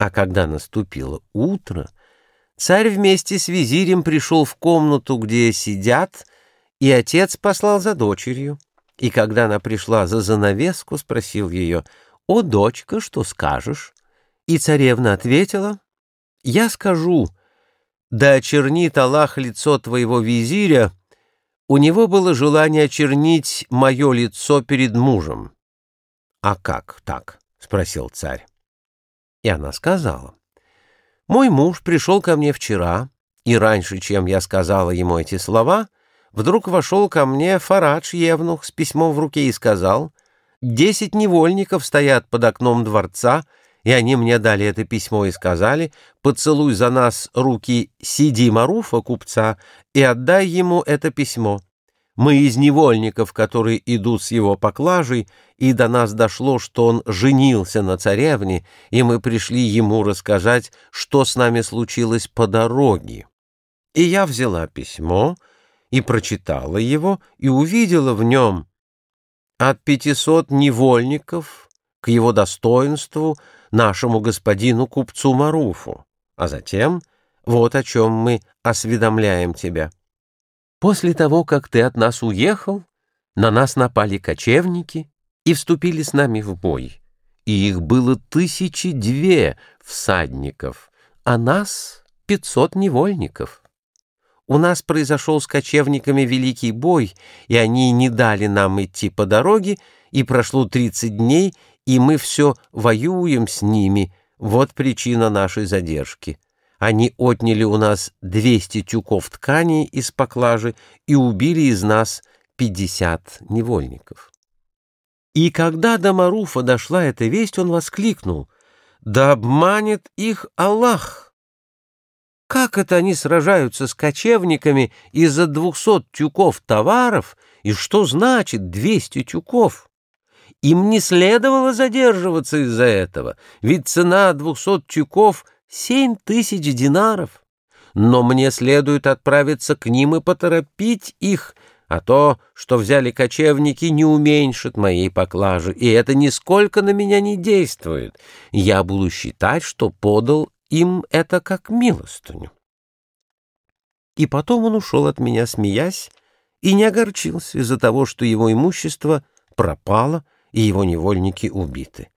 А когда наступило утро, царь вместе с визирем пришел в комнату, где сидят, и отец послал за дочерью. И когда она пришла за занавеску, спросил ее, «О, дочка, что скажешь?» И царевна ответила, «Я скажу, да очернит Аллах лицо твоего визиря, у него было желание очернить мое лицо перед мужем». «А как так?» — спросил царь. И она сказала, «Мой муж пришел ко мне вчера, и раньше, чем я сказала ему эти слова, вдруг вошел ко мне Фарадж Евнух с письмом в руке и сказал, «Десять невольников стоят под окном дворца, и они мне дали это письмо и сказали, поцелуй за нас руки Сиди Маруфа, купца, и отдай ему это письмо». Мы из невольников, которые идут с его поклажей, и до нас дошло, что он женился на царевне, и мы пришли ему рассказать, что с нами случилось по дороге. И я взяла письмо и прочитала его, и увидела в нем от пятисот невольников к его достоинству нашему господину купцу Маруфу, а затем вот о чем мы осведомляем тебя. После того, как ты от нас уехал, на нас напали кочевники и вступили с нами в бой. И их было тысячи две всадников, а нас пятьсот невольников. У нас произошел с кочевниками великий бой, и они не дали нам идти по дороге, и прошло тридцать дней, и мы все воюем с ними. Вот причина нашей задержки. Они отняли у нас 200 тюков ткани из поклажи и убили из нас 50 невольников. И когда до Маруфа дошла эта весть, он воскликнул, «Да обманет их Аллах!» Как это они сражаются с кочевниками из-за двухсот тюков товаров, и что значит двести тюков? Им не следовало задерживаться из-за этого, ведь цена двухсот тюков — Семь тысяч динаров. Но мне следует отправиться к ним и поторопить их, а то, что взяли кочевники, не уменьшит моей поклажи, и это нисколько на меня не действует. Я буду считать, что подал им это как милостыню. И потом он ушел от меня, смеясь, и не огорчился из-за того, что его имущество пропало и его невольники убиты.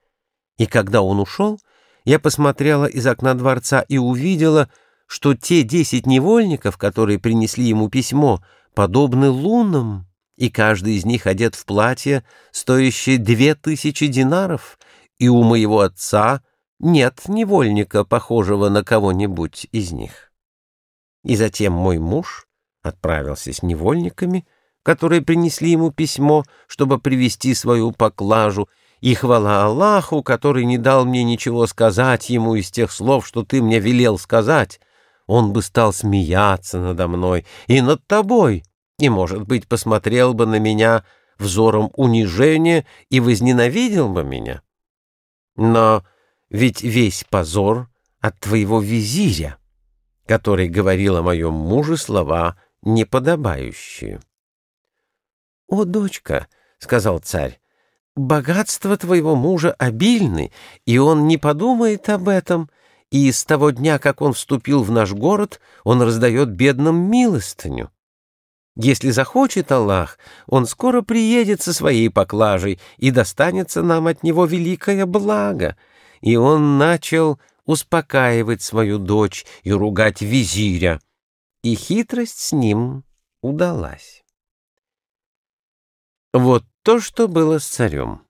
И когда он ушел, я посмотрела из окна дворца и увидела, что те десять невольников, которые принесли ему письмо, подобны лунам, и каждый из них одет в платье, стоящее две тысячи динаров, и у моего отца нет невольника, похожего на кого-нибудь из них. И затем мой муж отправился с невольниками, которые принесли ему письмо, чтобы привести свою поклажу, и хвала Аллаху, который не дал мне ничего сказать ему из тех слов, что ты мне велел сказать, он бы стал смеяться надо мной и над тобой, и, может быть, посмотрел бы на меня взором унижения и возненавидел бы меня. Но ведь весь позор от твоего визиря, который говорил о моем муже слова неподобающие. — О, дочка, — сказал царь, Богатства твоего мужа обильны, и он не подумает об этом, и с того дня, как он вступил в наш город, он раздает бедным милостыню. Если захочет Аллах, он скоро приедет со своей поклажей, и достанется нам от него великое благо. И он начал успокаивать свою дочь и ругать визиря, и хитрость с ним удалась. Вот то, что было с царем.